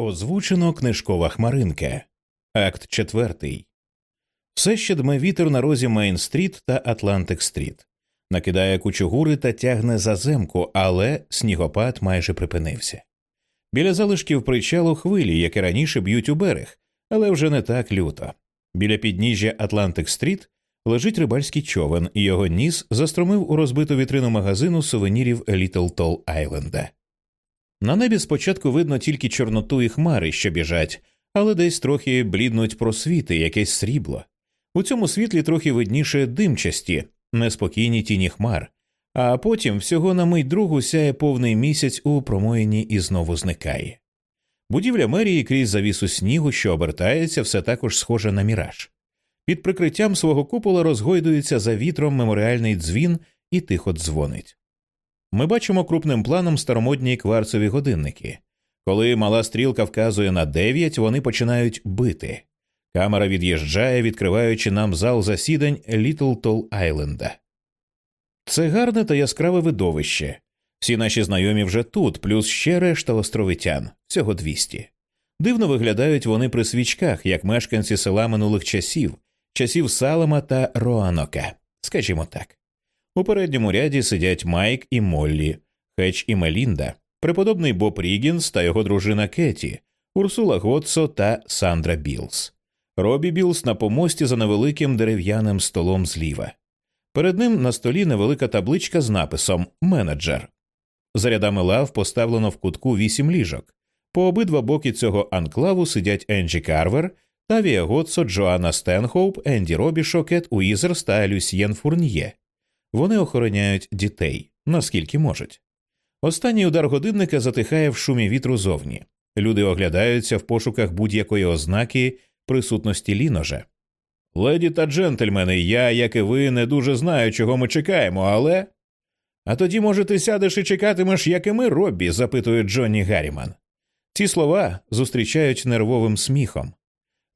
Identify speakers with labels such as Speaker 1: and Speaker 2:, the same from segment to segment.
Speaker 1: Озвучено книжкова хмаринка. Акт четвертий. Все ще дме вітер на розі Мейн-стріт та Атлантик-стріт. Накидає кучугури та тягне поземку, але снігопад майже припинився. Біля залишків причалу хвилі, які раніше б'ють у берег, але вже не так люто. Біля підніжжя Атлантик-стріт лежить рибальський човен, і його ніс застромив у розбиту вітрину магазину сувенірів Літл Тол Айленда. На небі спочатку видно тільки чорноту і хмари, що біжать, але десь трохи бліднуть просвіти, якесь срібло. У цьому світлі трохи видніше димчасті, неспокійні тіні хмар, а потім всього на мить другу сяє повний місяць у промоїні і знову зникає. Будівля мерії крізь завісу снігу, що обертається, все також схожа на міраж. Під прикриттям свого купола розгойдується за вітром меморіальний дзвін і тихо дзвонить. Ми бачимо крупним планом старомодні кварцеві годинники. Коли мала стрілка вказує на дев'ять, вони починають бити. Камера від'їжджає, відкриваючи нам зал засідань Літл Тол Айленда. Це гарне та яскраве видовище. Всі наші знайомі вже тут, плюс ще решта островитян, всього 200. Дивно виглядають вони при свічках, як мешканці села минулих часів, часів Салема та Роанока, скажімо так. У передньому ряді сидять Майк і Моллі, Хеч і Мелінда, преподобний Боб Рігінс та його дружина Кеті, Урсула Годсо та Сандра Білс. Робі Білс на помості за невеликим дерев'яним столом зліва. Перед ним на столі невелика табличка з написом Менеджер. За рядами лав поставлено в кутку вісім ліжок. По обидва боки цього анклаву сидять Енджі Карвер, Тавія Готсо, Джоанна Стенхоуп, Енді Робішо, Кет Уізерс та Люсьєн Фурньє. Вони охороняють дітей, наскільки можуть. Останній удар годинника затихає в шумі вітру зовні. Люди оглядаються в пошуках будь-якої ознаки присутності ліножа. Леді та джентльмени, я, як і ви, не дуже знаю, чого ми чекаємо, але. А тоді, може, ти сядеш і чекатимеш, як і ми, Роббі, запитує Джонні Гарріман. Ці слова зустрічають нервовим сміхом.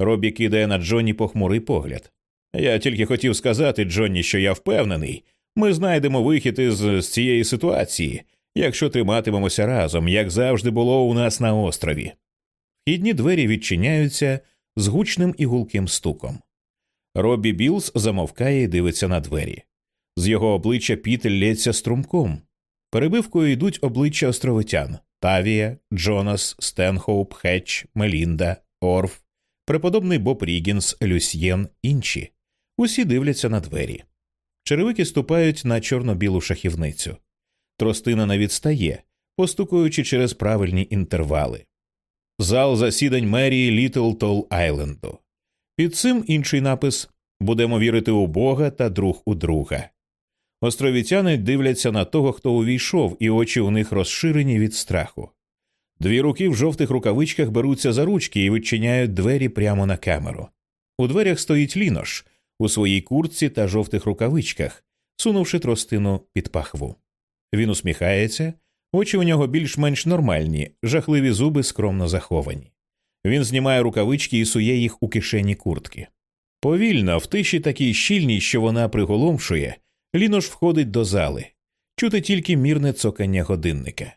Speaker 1: Роббі кидає на Джонні похмурий погляд. Я тільки хотів сказати, Джонні, що я впевнений, ми знайдемо вихід із цієї ситуації, якщо триматимемося разом, як завжди було у нас на острові. Вхідні двері відчиняються з гучним і гулким стуком. Робі Білс замовкає і дивиться на двері. З його обличчя піт лється струмком. Перебивкою йдуть обличчя островитян Тавія, Джонас, Стенхоуп, Хетч, Мелінда, Орф, преподобний Боб Рігінс, Люсьєн, інші. Усі дивляться на двері. Черевики ступають на чорно-білу шахівницю. Тростина не відстає, постукуючи через правильні інтервали. Зал засідань мерії Літл Тол Айленду. Під цим інший напис Будемо вірити у Бога та друг у друга. Островітяни дивляться на того, хто увійшов, і очі у них розширені від страху. Дві руки в жовтих рукавичках беруться за ручки і відчиняють двері прямо на камеру. У дверях стоїть лінош у своїй куртці та жовтих рукавичках, сунувши тростину під пахву. Він усміхається, очі у нього більш-менш нормальні, жахливі зуби скромно заховані. Він знімає рукавички і сує їх у кишені куртки. Повільно, в тиші такій щільній, що вона приголомшує, лінош входить до зали, чути тільки мірне цокання годинника.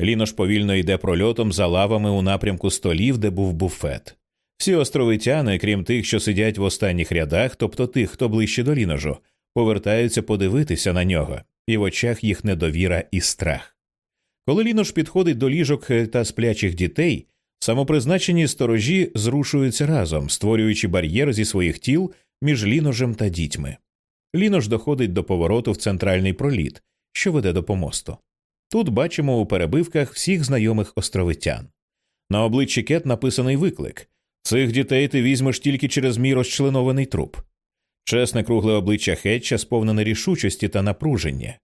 Speaker 1: Лінош повільно йде прольотом за лавами у напрямку столів, де був буфет. Всі островитяни, крім тих, що сидять в останніх рядах, тобто тих, хто ближче до ліножу, повертаються подивитися на нього, і в очах їх недовіра і страх. Коли лінош підходить до ліжок та сплячих дітей, самопризначені сторожі зрушуються разом, створюючи бар'єр зі своїх тіл між ліножем та дітьми. Лінош доходить до повороту в центральний проліт, що веде до помосту. Тут бачимо у перебивках всіх знайомих островитян. На обличчі Кет написаний виклик Цих дітей ти візьмеш тільки через мій розчленований труп. Чесне кругле обличчя Хетча сповнене рішучості та напруження.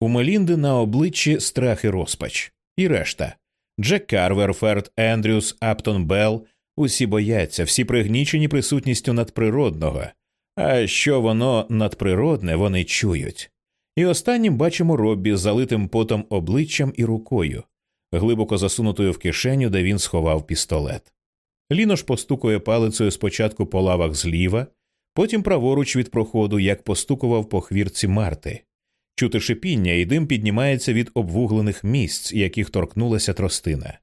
Speaker 1: У Мелінди на обличчі страх і розпач. І решта Джек Карвер, Ферд Ендрюс, Аптон Белл усі бояться, всі пригнічені присутністю надприродного, а що воно надприродне, вони чують. І останнім бачимо Роббі з залитим потом обличчям і рукою, глибоко засунутою в кишеню, де він сховав пістолет. Лінош постукує палицею спочатку по лавах зліва, потім праворуч від проходу, як постукував по хвірці Марти. Чути шипіння, і дим піднімається від обвуглених місць, яких торкнулася тростина.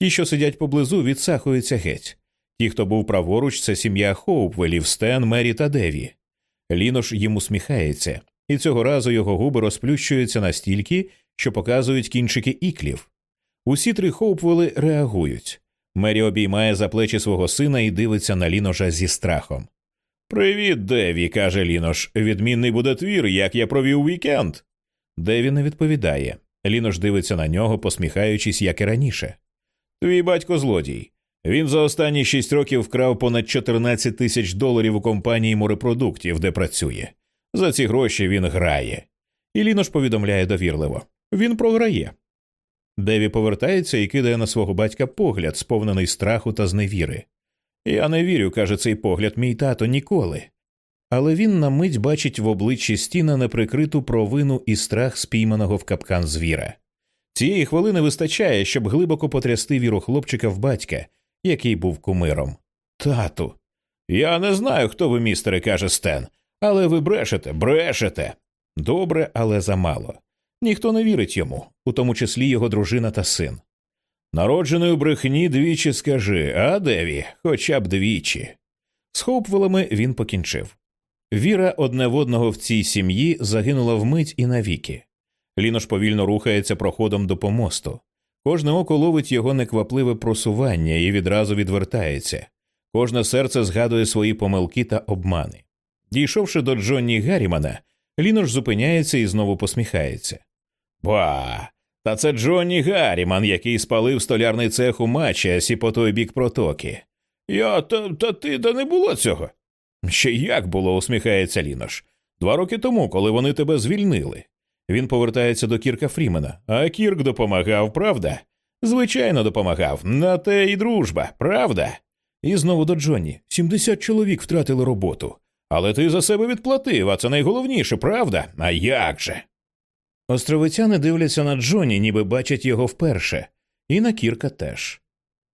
Speaker 1: Ті, що сидять поблизу, відсахуються геть. Ті, хто був праворуч, це сім'я Хоупвелів, Стен, Мері та Деві. Лінош їм усміхається, і цього разу його губи розплющуються настільки, що показують кінчики іклів. Усі три Хоупвели реагують. Мері обіймає за плечі свого сина і дивиться на Ліноша зі страхом. Привіт, Деві, каже Лінош. Відмінний буде твір, як я провів вікенд. Деві не відповідає. Лінош дивиться на нього, посміхаючись, як і раніше. Твій батько злодій. Він за останні шість років вкрав понад 14 тисяч доларів у компанії морепродуктів, де працює. За ці гроші він грає. І Лінош повідомляє довірливо він програє. Деві повертається і кидає на свого батька погляд, сповнений страху та зневіри. Я не вірю, каже цей погляд, мій тато ніколи. Але він на мить бачить в обличчі стіна неприкриту провину і страх спійманого в капкан звіра. Цієї хвилини вистачає, щоб глибоко потрясти віру хлопчика в батька, який був кумиром. Тату. Я не знаю, хто ви, містере, каже Стен, але ви брешете, брешете. Добре, але замало. Ніхто не вірить йому, у тому числі його дружина та син. Народжений брехні двічі скажи, а Деві, хоча б двічі. З Хоупвелами він покінчив. Віра одне в одного в цій сім'ї загинула вмить і навіки. Лінош повільно рухається проходом до помосту. Кожне око ловить його неквапливе просування і відразу відвертається. Кожне серце згадує свої помилки та обмани. Дійшовши до Джонні Гаррімана, Лінош зупиняється і знову посміхається. Ба, та це Джонні Гарріман, який спалив столярний цех у Мачіасі по той бік протоки. Я та, та ти да не було цього. Ще як було, усміхається Лінош. Два роки тому, коли вони тебе звільнили. Він повертається до Кірка Фрімена, а Кірк допомагав, правда? Звичайно, допомагав. На те й дружба, правда? І знову до Джонні. Сімдесят чоловік втратили роботу. Але ти за себе відплатив, а це найголовніше, правда? А як же? Островитяни дивляться на Джонні, ніби бачать його вперше, і на Кірка теж.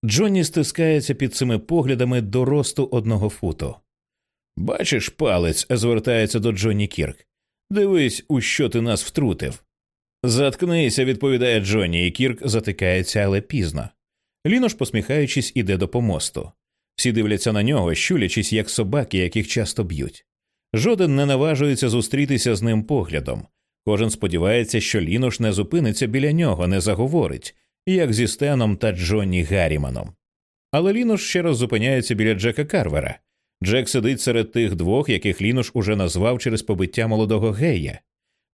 Speaker 1: Джонні стискається під цими поглядами до росту одного футу. Бачиш, палець звертається до Джонні Кірк. Дивись, у що ти нас втрутив. Заткнися, відповідає Джонні, і Кірк затикається, але пізно. Лінош, посміхаючись, іде до помосту. Всі дивляться на нього, щулячись, як собаки, яких часто б'ють. Жоден не наважується зустрітися з ним поглядом. Кожен сподівається, що Лінош не зупиниться біля нього, не заговорить, як зі Стеном та Джонні Гарріманом. Але Лінош ще раз зупиняється біля Джека Карвера. Джек сидить серед тих двох, яких Лінош уже назвав через побиття молодого гея.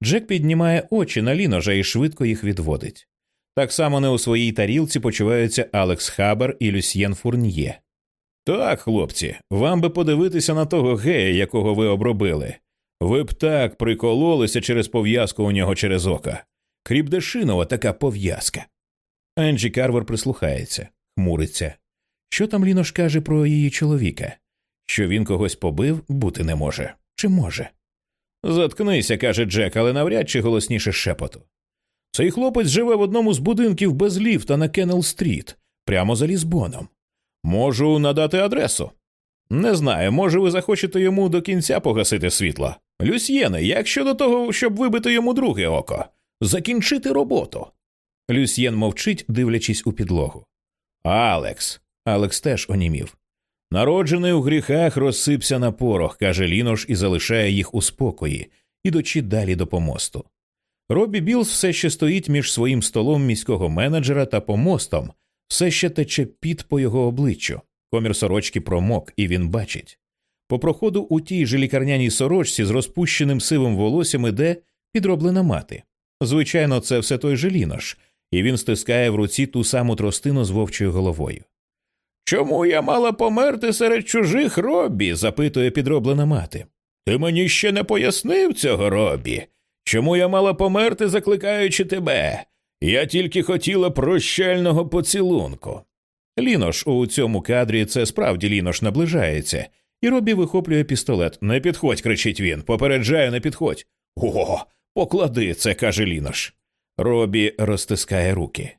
Speaker 1: Джек піднімає очі на Ліножа і швидко їх відводить. Так само не у своїй тарілці почуваються Алекс Хабер і Люсьєн Фурньє. Так, хлопці, вам би подивитися на того гея, якого ви обробили. Ви б так прикололися через пов'язку у нього через око. Крепдешинова така пов'язка. Енджі Карвер прислухається, хмуриться. Що там Лінож каже про її чоловіка? Що він когось побив, бути не може. Чи може? Заткнися, каже Джек, але навряд чи голосніше шепоту. Цей хлопець живе в одному з будинків без ліфта на Кеннел Стріт, прямо за Лізбоном. Можу надати адресу. Не знаю, може, ви захочете йому до кінця погасити світло. Люсьєне, як щодо того, щоб вибити йому друге око, закінчити роботу. Люсьєн мовчить, дивлячись у підлогу. Алекс. Алекс теж онімів. Народжений у гріхах розсипся на порох, каже Лінош і залишає їх у спокої, ідучи далі до помосту. Робі Білс все ще стоїть між своїм столом міського менеджера та помостом, все ще тече піт по його обличчю. Комір сорочки промок, і він бачить. По проходу у тій же лікарняній сорочці з розпущеним сивим волоссям іде підроблена мати. Звичайно, це все той же Лінош, і він стискає в руці ту саму тростину з вовчою головою. Чому я мала померти серед чужих робі? запитує підроблена мати. Ти мені ще не пояснив цього робі. Чому я мала померти, закликаючи тебе? Я тільки хотіла прощального поцілунку. Лінош у цьому кадрі це справді Лінош наближається, і Робі вихоплює пістолет. Не підходь, кричить він. Попереджаю, не підходь. О, поклади це, каже Лінош. Робі розтискає руки.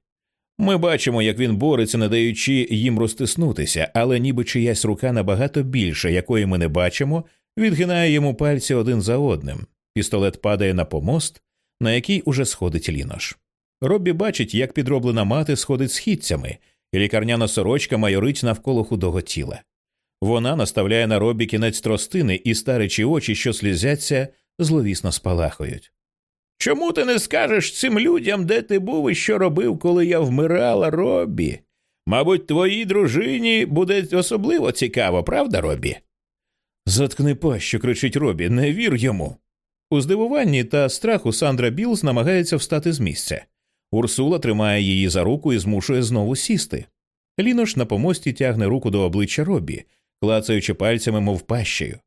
Speaker 1: Ми бачимо, як він бореться, не даючи їм розтиснутися, але ніби чиясь рука набагато більша, якої ми не бачимо, відгинає йому пальці один за одним. Пістолет падає на помост, на який уже сходить лінош. Роббі бачить, як підроблена мати сходить східцями, і Лікарняна сорочка майорить навколо худого тіла. Вона наставляє на робі кінець тростини і старичі очі, що слізяться, зловісно спалахують. Чому ти не скажеш цим людям, де ти був і що робив, коли я вмирала, Робі? Мабуть, твоїй дружині буде особливо цікаво, правда, Робі? Заткни пащу, кричить Робі, не вір йому. У здивуванні та страху Сандра Білз намагається встати з місця. Урсула тримає її за руку і змушує знову сісти. Лінош на помості тягне руку до обличчя Робі, клацаючи пальцями, мов пащею.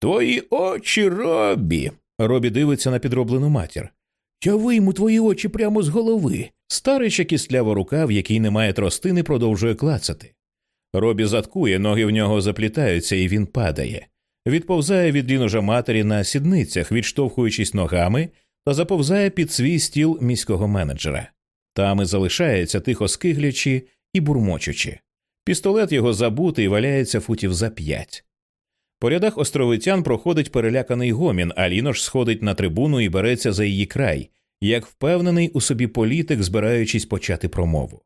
Speaker 1: Твої очі, Робі. Робі дивиться на підроблену матір. Я вийму твої очі прямо з голови. Старича кістлява рука, в якій немає тростини, продовжує клацати. Робі заткує, ноги в нього заплітаються, і він падає. Відповзає від ліножа матері на сідницях, відштовхуючись ногами, та заповзає під свій стіл міського менеджера. Там і залишається тихо скиглячи і бурмочучи. Пістолет його забутий валяється футів за п'ять. По рядах островитян проходить переляканий гомін, а Лінош сходить на трибуну і береться за її край, як впевнений у собі політик, збираючись почати промову.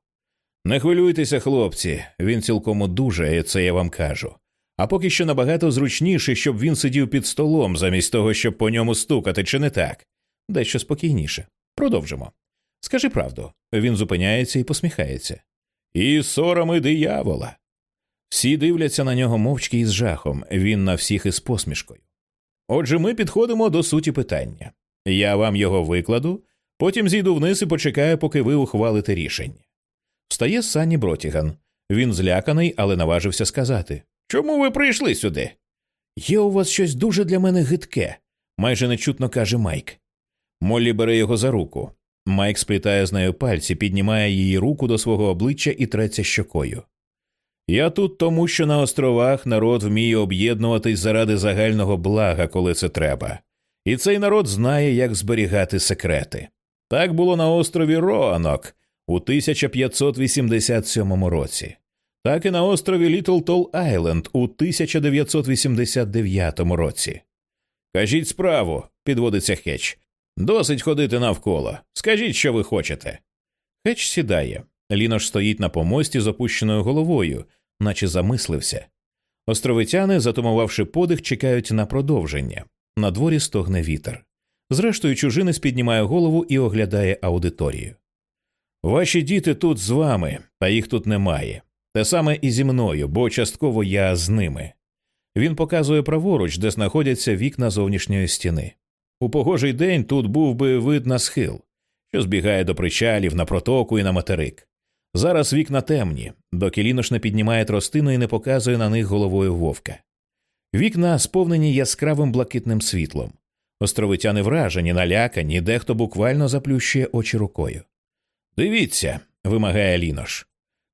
Speaker 1: Не хвилюйтеся, хлопці, він цілком одужає, це я вам кажу. А поки що набагато зручніше, щоб він сидів під столом, замість того, щоб по ньому стукати, чи не так? Дещо спокійніше. Продовжимо. Скажи правду. Він зупиняється і посміхається. І сорами диявола. Всі дивляться на нього мовчки із жахом, він на всіх із посмішкою. Отже, ми підходимо до суті питання. Я вам його викладу, потім зійду вниз і почекаю, поки ви ухвалите рішення. Встає Санні Бротіган. Він зляканий, але наважився сказати Чому ви прийшли сюди? Є у вас щось дуже для мене гидке, майже нечутно каже Майк. Моллі бере його за руку. Майк сплітає з нею пальці, піднімає її руку до свого обличчя і треться щокою. Я тут тому, що на островах народ вміє об'єднуватись заради загального блага, коли це треба, і цей народ знає, як зберігати секрети. Так було на острові Роанок у 1587 році, так і на острові Літл Тол Айленд у 1989 році. Кажіть справу, підводиться Хетч. Досить ходити навколо. Скажіть, що ви хочете. Хетч сідає. Лінош стоїть на помості з опущеною головою, наче замислився. Островитяни, затумувавши подих, чекають на продовження. На дворі стогне вітер. Зрештою, чужинець піднімає голову і оглядає аудиторію. Ваші діти тут з вами, а їх тут немає. Те саме і зі мною, бо частково я з ними. Він показує праворуч, де знаходяться вікна зовнішньої стіни. У погожий день тут був би вид на схил, що збігає до причалів на протоку і на материк. Зараз вікна темні, доки лінош не піднімає тростину і не показує на них головою вовка. Вікна сповнені яскравим блакитним світлом. Островитяни вражені, налякані, дехто буквально заплющує очі рукою. Дивіться, вимагає лінош.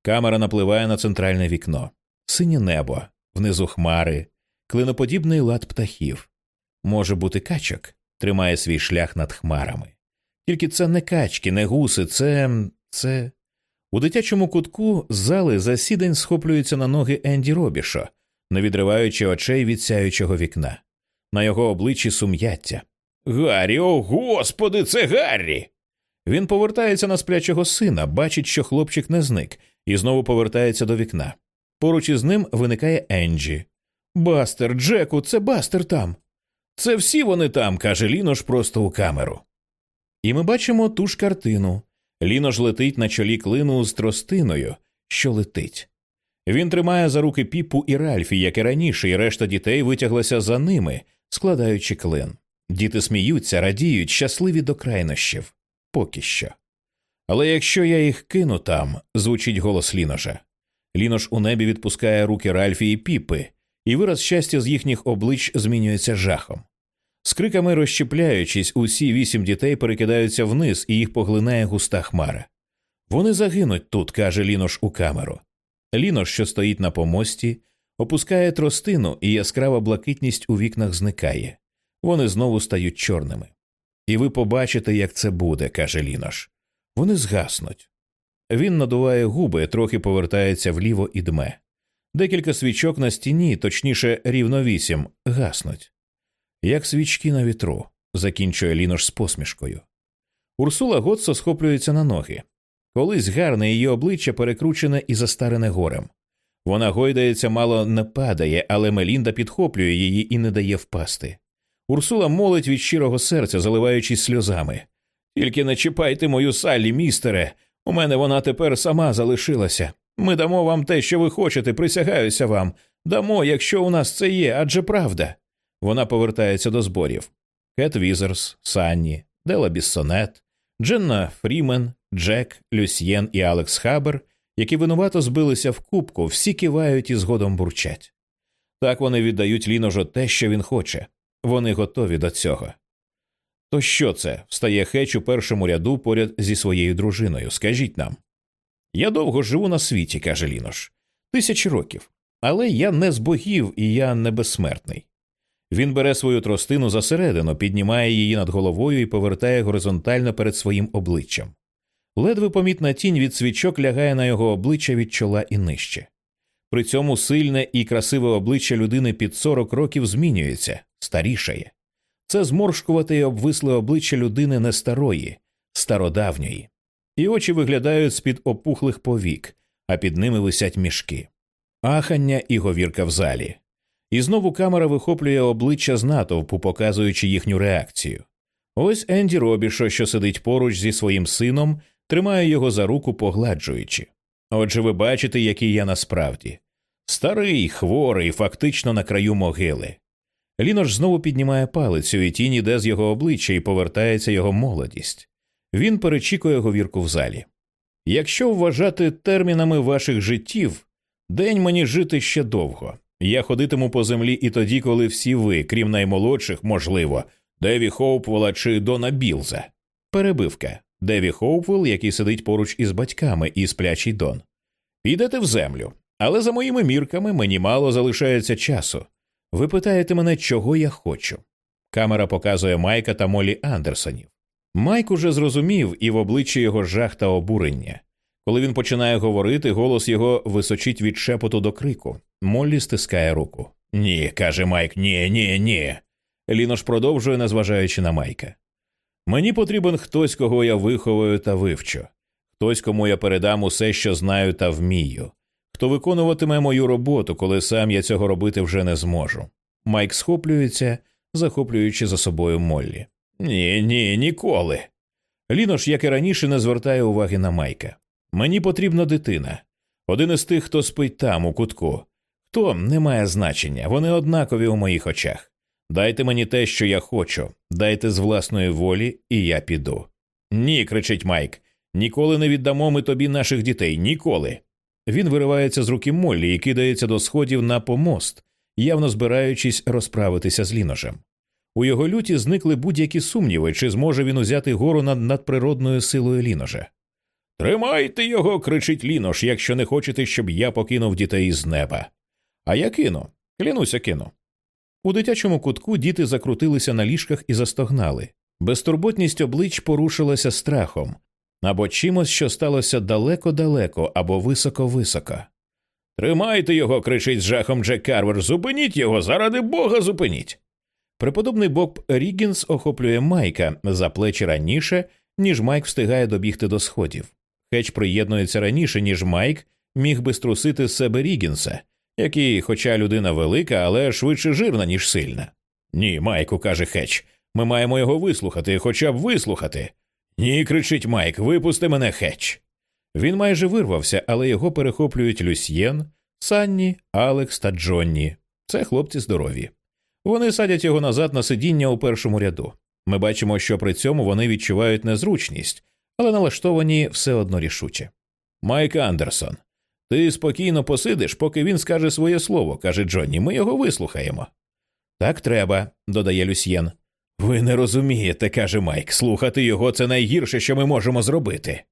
Speaker 1: Камера напливає на центральне вікно, синє небо, внизу хмари, клиноподібний лад птахів. Може бути качок, тримає свій шлях над хмарами. Тільки це не качки, не гуси, це. це. У дитячому кутку зали засідань схоплюються на ноги Енді Робішо, не відриваючи очей від сяючого вікна. На його обличчі сум'яття. Гаррі, о господи, це Гаррі. Він повертається на сплячого сина, бачить, що хлопчик не зник, і знову повертається до вікна. Поруч із ним виникає Енджі. Бастер, Джеку, це бастер там. Це всі вони там, каже Лінош просто у камеру. І ми бачимо ту ж картину. Лінош летить на чолі клину з тростиною, що летить. Він тримає за руки піпу і Ральфі, як і раніше, і решта дітей витяглася за ними, складаючи клин. Діти сміються, радіють, щасливі до крайнощів. Поки що. Але якщо я їх кину там, звучить голос Ліножа. Лінош у небі відпускає руки Ральфі і піпи, і вираз щастя з їхніх облич змінюється жахом. З криками розщепляючись, усі вісім дітей перекидаються вниз і їх поглинає густа хмара. Вони загинуть тут, каже Лінош у камеру. Лінош, що стоїть на помості, опускає тростину, і яскрава блакитність у вікнах зникає. Вони знову стають чорними. І ви побачите, як це буде, каже Лінош. Вони згаснуть. Він надуває губи, трохи повертається вліво і дме. Декілька свічок на стіні, точніше, рівно вісім, гаснуть. Як свічки на вітру, закінчує Лінош з посмішкою. Урсула Готсо схоплюється на ноги. Колись гарне її обличчя перекручене і застарене горем. Вона гойдається, мало не падає, але Мелінда підхоплює її і не дає впасти. Урсула молить від щирого серця, заливаючись сльозами. Тільки не чіпайте мою Саллі, містере. У мене вона тепер сама залишилася. Ми дамо вам те, що ви хочете, присягаюся вам. Дамо, якщо у нас це є, адже правда. Вона повертається до зборів. Кет Візерс, Санні, Дела Біссонет, Дженна Фрімен, Джек, Люсьєн і Алекс Хабер, які винувато збилися в купку, всі кивають і згодно бурчать. Так вони віддають Ліножу те, що він хоче. Вони готові до цього. То що це? встає Хеч у першому ряду поряд зі своєю дружиною. Скажіть нам. Я довго живу на світі, каже Лінош. Тисячі років. Але я не з богів і я не безсмертний. Він бере свою тростину засередину, піднімає її над головою і повертає горизонтально перед своїм обличчям. Ледве помітна тінь від свічок лягає на його обличчя від чола і нижче. При цьому сильне і красиве обличчя людини під 40 років змінюється, старішає. Це зморшкувате і обвисле обличчя людини не старої, стародавньої, і очі виглядають з під опухлих повік, а під ними висять мішки, ахання і говірка в залі. І знову камера вихоплює обличчя з натовпу, показуючи їхню реакцію. Ось Енді Робішо, що сидить поруч зі своїм сином, тримає його за руку, погладжуючи. Отже, ви бачите, який я насправді старий, хворий, фактично на краю могили. Лінош знову піднімає палицю, і тінь іде з його обличчя і повертається його молодість. Він перечікує говірку в залі. Якщо вважати термінами ваших життів, день мені жити ще довго. Я ходитиму по землі і тоді, коли всі ви, крім наймолодших, можливо, Деві Хоупвелла чи Дона Білза. Перебивка. Деві Хоупвелл, який сидить поруч із батьками і сплячий Дон. Підете в землю, але за моїми мірками мені мало залишається часу. Ви питаєте мене, чого я хочу. Камера показує Майка та Молі Андерсонів. Майк уже зрозумів і в обличчі його жах та обурення. Коли він починає говорити, голос його височить від шепоту до крику. Моллі стискає руку. Ні, каже Майк, ні, ні, ні. Лінош продовжує, незважаючи на Майка. Мені потрібен хтось, кого я виховую та вивчу, хтось, кому я передам усе, що знаю та вмію, хто виконуватиме мою роботу, коли сам я цього робити вже не зможу. Майк схоплюється, захоплюючи за собою Моллі. Ні, ні, ніколи. Лінош, як і раніше, не звертає уваги на Майка. Мені потрібна дитина. Один із тих, хто спить там, у кутку. Хто не має значення, вони однакові у моїх очах. Дайте мені те, що я хочу, дайте з власної волі, і я піду. Ні, кричить Майк. Ніколи не віддамо ми тобі наших дітей, ніколи. Він виривається з руки Моллі і кидається до сходів на помост, явно збираючись розправитися з ліношем. У його люті зникли будь-які сумніви, чи зможе він узяти гору над надприродною силою ліножа. Тримайте його, кричить Лінош, якщо не хочете, щоб я покинув дітей з неба. А я кину, клянуся кину. У дитячому кутку діти закрутилися на ліжках і застогнали. Безтурботність облич порушилася страхом або чимось, що сталося далеко-далеко або високо-високо. Тримайте його, кричить з жахом Джек Карвер. Зупиніть його, заради бога, зупиніть. Преподобний Боб Рігінс охоплює Майка за плечі раніше, ніж Майк встигає добігти до сходів. Хеч приєднується раніше, ніж Майк міг би струсити з себе Рігінса, який, хоча людина велика, але швидше жирна, ніж сильна. Ні, Майку, каже Хеч, ми маємо його вислухати, хоча б вислухати. Ні, кричить Майк, випусти мене Хеч. Він майже вирвався, але його перехоплюють Люсьєн, Санні, Алекс та Джонні. Це хлопці здорові. Вони садять його назад на сидіння у першому ряду. Ми бачимо, що при цьому вони відчувають незручність, але налаштовані все одно рішуче. Майк Андерсон, ти спокійно посидиш, поки він скаже своє слово, каже Джонні. Ми його вислухаємо. Так треба, додає Люсьєн. Ви не розумієте, каже Майк. Слухати його це найгірше, що ми можемо зробити.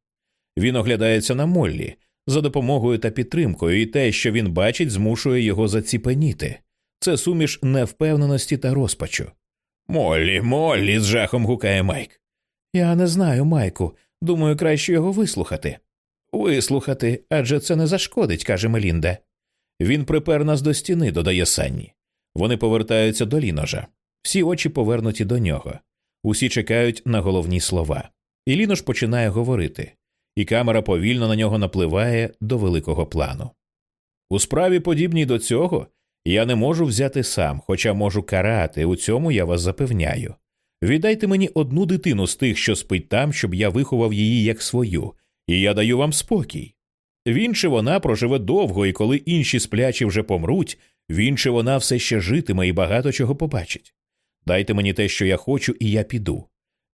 Speaker 1: Він оглядається на Моллі за допомогою та підтримкою, і те, що він бачить, змушує його заціпеніти. Це суміш невпевненості та розпачу. Моллі, Моллі, з жахом гукає Майк. Я не знаю, Майку. Думаю, краще його вислухати. Вислухати, адже це не зашкодить, каже Мелінда. Він припер нас до стіни, додає Санні. Вони повертаються до ліножа. Всі очі повернуті до нього. Усі чекають на головні слова. І лінош починає говорити. і камера повільно на нього напливає до великого плану. У справі, подібній до цього, я не можу взяти сам, хоча можу карати, у цьому я вас запевняю. Віддайте мені одну дитину з тих, що спить там, щоб я виховав її як свою, і я даю вам спокій. Він чи вона проживе довго, і коли інші сплячі вже помруть, він чи вона все ще житиме і багато чого побачить. Дайте мені те, що я хочу, і я піду.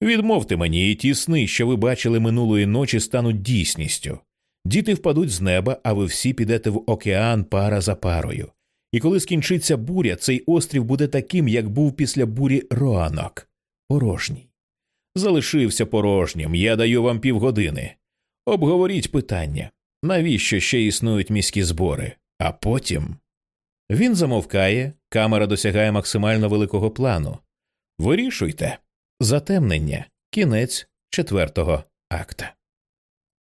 Speaker 1: Відмовте мені, і ті сни, що ви бачили минулої ночі, стануть дійсністю. Діти впадуть з неба, а ви всі підете в океан пара за парою. І коли скінчиться буря, цей острів буде таким, як був після бурі Роанок порожній. Залишився порожнім, я даю вам півгодини. Обговоріть питання, навіщо ще існують міські збори, а потім. Він замовкає, камера досягає максимально великого плану. Вирішуйте затемнення, кінець четвертого акта.